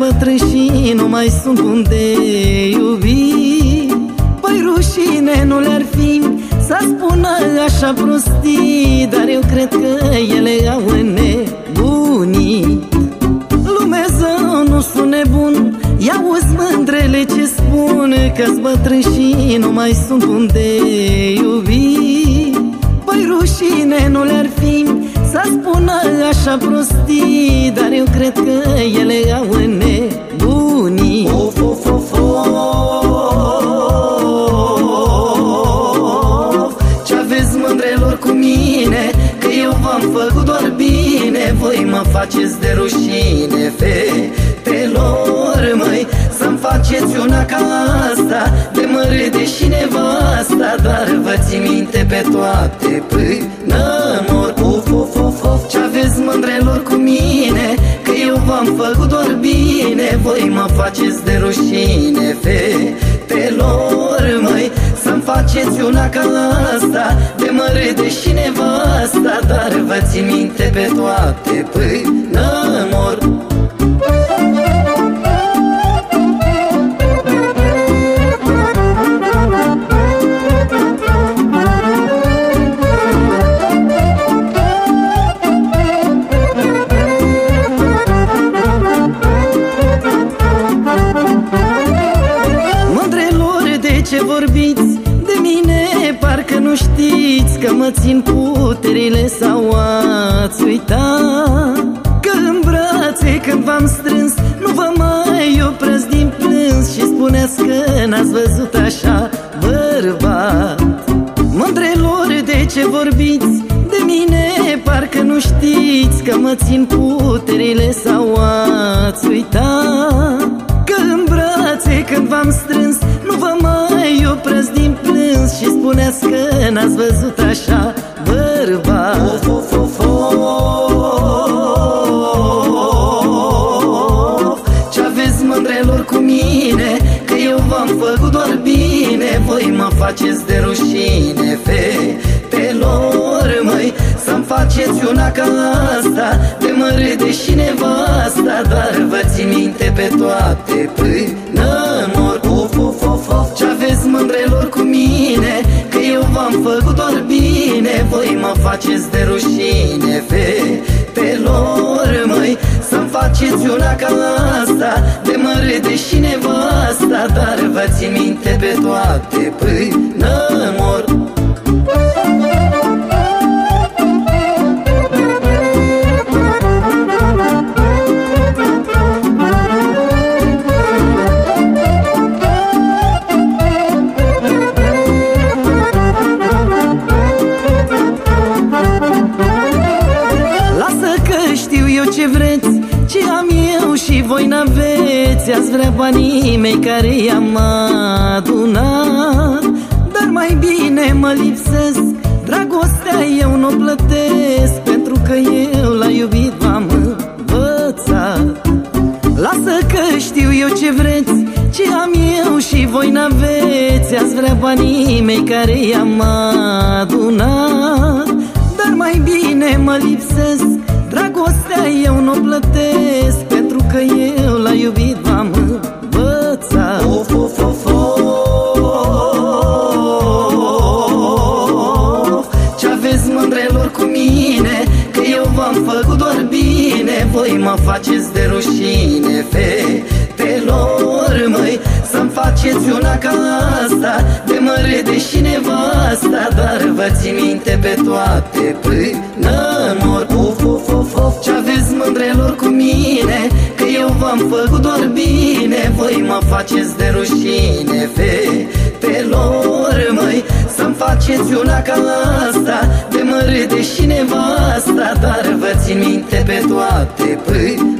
bătrân și nu mai sunt unde iubi Păi rușine nu le-ar fi să spună așa prostii Dar eu cred că ele au nebunit Lumezău nu sunt nebun Ia uzi mândrele ce spun Că-s bătrân și nu mai sunt unde iubi Păi rușine nu le-ar fi să spună așa prostii Dar eu cred că ele au nebunii. Of, of, of, of Ce aveți mândrelor cu mine? Că eu v-am făcut doar bine. Voi mă faceți de rușine Fetelor, măi. Să-mi faceți una ca asta De mă râde și nevasta. Dar vă țin minte pe toate până mor mă faceți de rușine Fetelor, măi Să-mi faceți una ca asta De mă râde și nevasta Dar vă țin minte pe toate până mor Parcă nu știți că mă țin puterile sau ați uitat Că în brațe când v-am strâns Nu vă mai opresc din plâns Și spuneți că n-ați văzut așa bărbat. Mândrelor de ce vorbiți de mine Parcă nu știți că mă țin puterile sau ați uitat Că în brațe când v-am strâns Nu vă mai opresc din plâns Și spuneți că n-ați văzut așa bărbat Of, of, of, of Ce aveți mândrelor cu mine? Că eu v-am făcut doar bine. Voi mă faceți de rușine Fetelor, măi Să-mi faceți una ca asta De mă râde și nevasta Dar vă țin minte pe toate până mor. Of, of, of, of Ce aveți mândrelor cu mine? Că eu v-am făcut doar bine. Voi mă faceți de rușine Fetelor, măi. Să-mi faceți una ca asta De mă râde și nevasta Dar vă țin minte pe toate până mor banii mei care i-am adunat. Dar mai bine mă lipsesc Dragostea eu nu plătesc Pentru că eu la iubit v-am învățat. Lasă că știu eu ce vreți Ce am eu și voi n-aveți. Ați vrea banii mei care i-am adunat. Dar mai bine mă lipsesc Dragostea eu nu plătesc Pentru că eu la iubit v-am doar bine Voi mă faceți de rușine Fetelor, măi Să-mi faceți una ca asta De mă râde și nevasta Dar vă țin minte pe toate până mor. Of, of, of, of Ce aveți mândrelor cu mine? Că eu v-am făcut doar bine Voi mă faceți de rușine Fetelor, măi Să-mi faceți una ca asta? De mă râde și nevasta Dar vă țin minte pe toate. Până mor